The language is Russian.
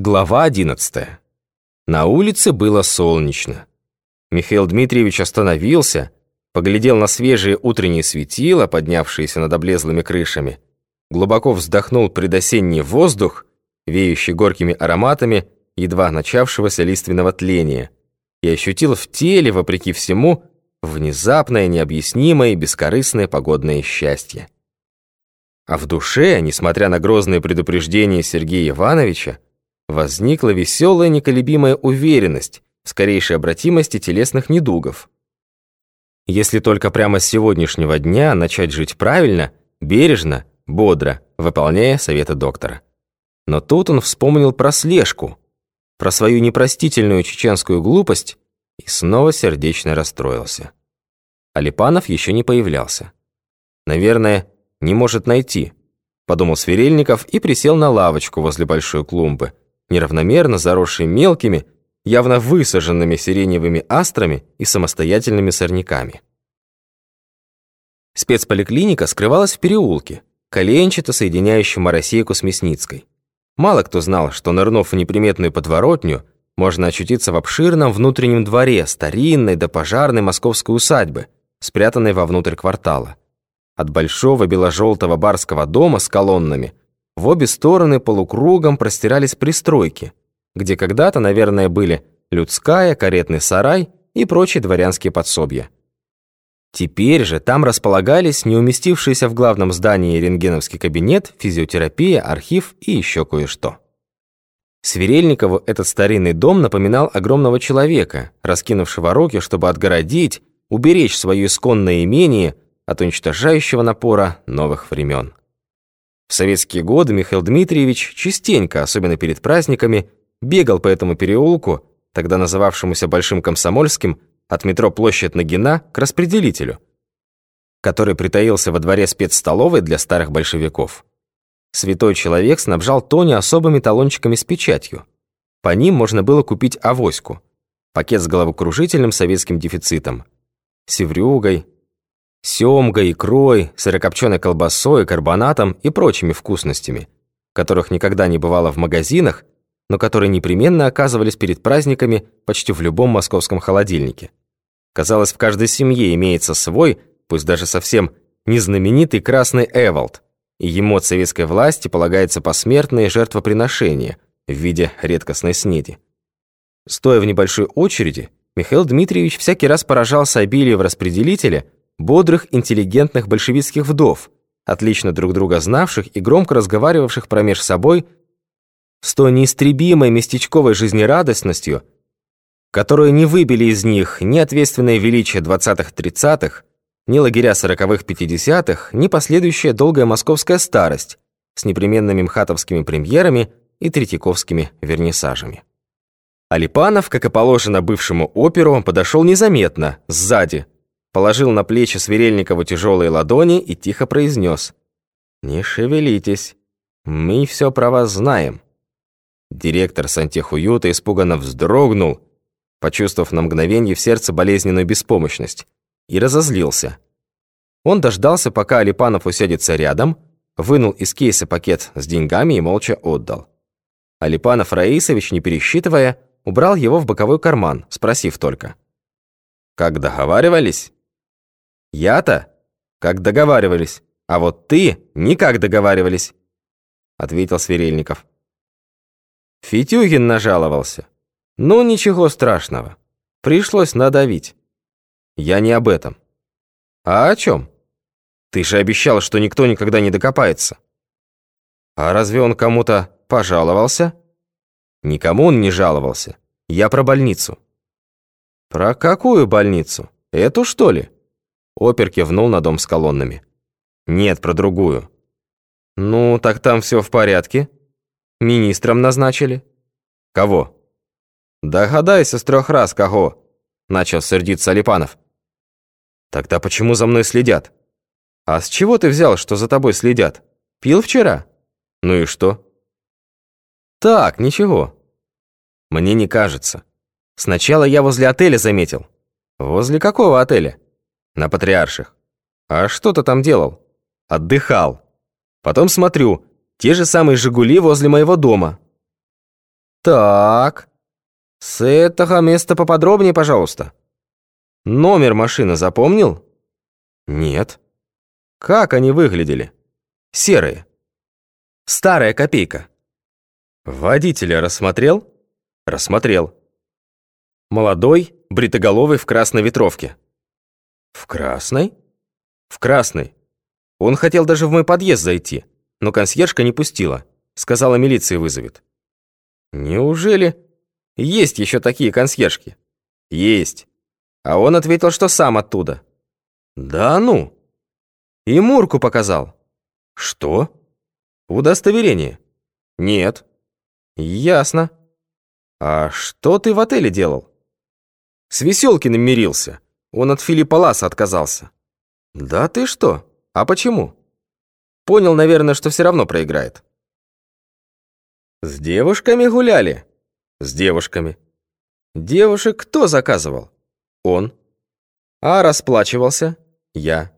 Глава 11. На улице было солнечно. Михаил Дмитриевич остановился, поглядел на свежие утренние светила, поднявшиеся над облезлыми крышами, глубоко вздохнул предосенний воздух, веющий горькими ароматами едва начавшегося лиственного тления, и ощутил в теле, вопреки всему, внезапное, необъяснимое и бескорыстное погодное счастье. А в душе, несмотря на грозные предупреждения Сергея Ивановича, возникла веселая неколебимая уверенность в скорейшей обратимости телесных недугов. Если только прямо с сегодняшнего дня начать жить правильно, бережно, бодро, выполняя советы доктора. Но тут он вспомнил про слежку, про свою непростительную чеченскую глупость и снова сердечно расстроился. Алипанов еще не появлялся. Наверное, не может найти, подумал Сверельников и присел на лавочку возле большой клумбы, неравномерно заросший мелкими, явно высаженными сиреневыми астрами и самостоятельными сорняками. Спецполиклиника скрывалась в переулке, коленчато соединяющем Моросейку с Мясницкой. Мало кто знал, что, нырнув в неприметную подворотню, можно очутиться в обширном внутреннем дворе старинной до пожарной московской усадьбы, спрятанной вовнутрь квартала. От большого бело-желтого барского дома с колоннами в обе стороны полукругом простирались пристройки, где когда-то, наверное, были людская, каретный сарай и прочие дворянские подсобья. Теперь же там располагались не уместившиеся в главном здании рентгеновский кабинет, физиотерапия, архив и еще кое-что. Сверельникову этот старинный дом напоминал огромного человека, раскинувшего руки, чтобы отгородить, уберечь свое исконное имение от уничтожающего напора новых времен. В советские годы Михаил Дмитриевич частенько, особенно перед праздниками, бегал по этому переулку, тогда называвшемуся Большим Комсомольским, от метро Площадь Нагина к распределителю, который притаился во дворе спецстоловой для старых большевиков. Святой человек снабжал Тони особыми талончиками с печатью. По ним можно было купить авоську, пакет с головокружительным советским дефицитом, севрюгой, семгой, икрой, сырокопченой колбасой, карбонатом и прочими вкусностями, которых никогда не бывало в магазинах, но которые непременно оказывались перед праздниками почти в любом московском холодильнике. Казалось, в каждой семье имеется свой, пусть даже совсем незнаменитый красный Эволд, и ему от советской власти полагается посмертное жертвоприношение в виде редкостной снеди. Стоя в небольшой очереди, Михаил Дмитриевич всякий раз поражался обилию в распределителе – бодрых, интеллигентных большевистских вдов, отлично друг друга знавших и громко разговаривавших промеж собой с той неистребимой местечковой жизнерадостностью, которую не выбили из них ни ответственное величие 20-30-х, ни лагеря 40-х-50-х, ни последующая долгая московская старость с непременными мхатовскими премьерами и третьяковскими вернисажами. Алипанов, как и положено бывшему оперу, подошел незаметно, сзади, положил на плечи Сверельникову тяжелые ладони и тихо произнес. «Не шевелитесь, мы все про вас знаем». Директор сантехуюта испуганно вздрогнул, почувствовав на мгновение в сердце болезненную беспомощность, и разозлился. Он дождался, пока Алипанов усядется рядом, вынул из кейса пакет с деньгами и молча отдал. Алипанов Раисович, не пересчитывая, убрал его в боковой карман, спросив только. «Как договаривались?» Я-то, как договаривались, а вот ты никак договаривались, ответил Сверельников. Фитюгин нажаловался. Ну, ничего страшного. Пришлось надавить. Я не об этом. А о чем? Ты же обещал, что никто никогда не докопается. А разве он кому-то пожаловался? Никому он не жаловался. Я про больницу. Про какую больницу? Эту, что ли? Опер кивнул на дом с колоннами. «Нет, про другую». «Ну, так там все в порядке. Министром назначили». «Кого?» «Догадайся с трех раз, кого?» Начал сердиться Алипанов. «Тогда почему за мной следят?» «А с чего ты взял, что за тобой следят? Пил вчера?» «Ну и что?» «Так, ничего». «Мне не кажется. Сначала я возле отеля заметил». «Возле какого отеля?» На Патриарших. А что ты там делал? Отдыхал. Потом смотрю, те же самые «Жигули» возле моего дома. Так, с этого места поподробнее, пожалуйста. Номер машины запомнил? Нет. Как они выглядели? Серые. Старая копейка. Водителя рассмотрел? Рассмотрел. Молодой, бритоголовый в красной ветровке. В красной? В красной. Он хотел даже в мой подъезд зайти, но консьержка не пустила. Сказала, милиции вызовет. Неужели есть еще такие консьержки? Есть. А он ответил, что сам оттуда. Да ну. И Мурку показал. Что? Удостоверение. Нет. Ясно. А что ты в отеле делал? С Веселкиным мирился. Он от Филиппа Ласа отказался. Да ты что? А почему? Понял, наверное, что все равно проиграет. С девушками гуляли? С девушками. Девушек кто заказывал? Он. А расплачивался? Я.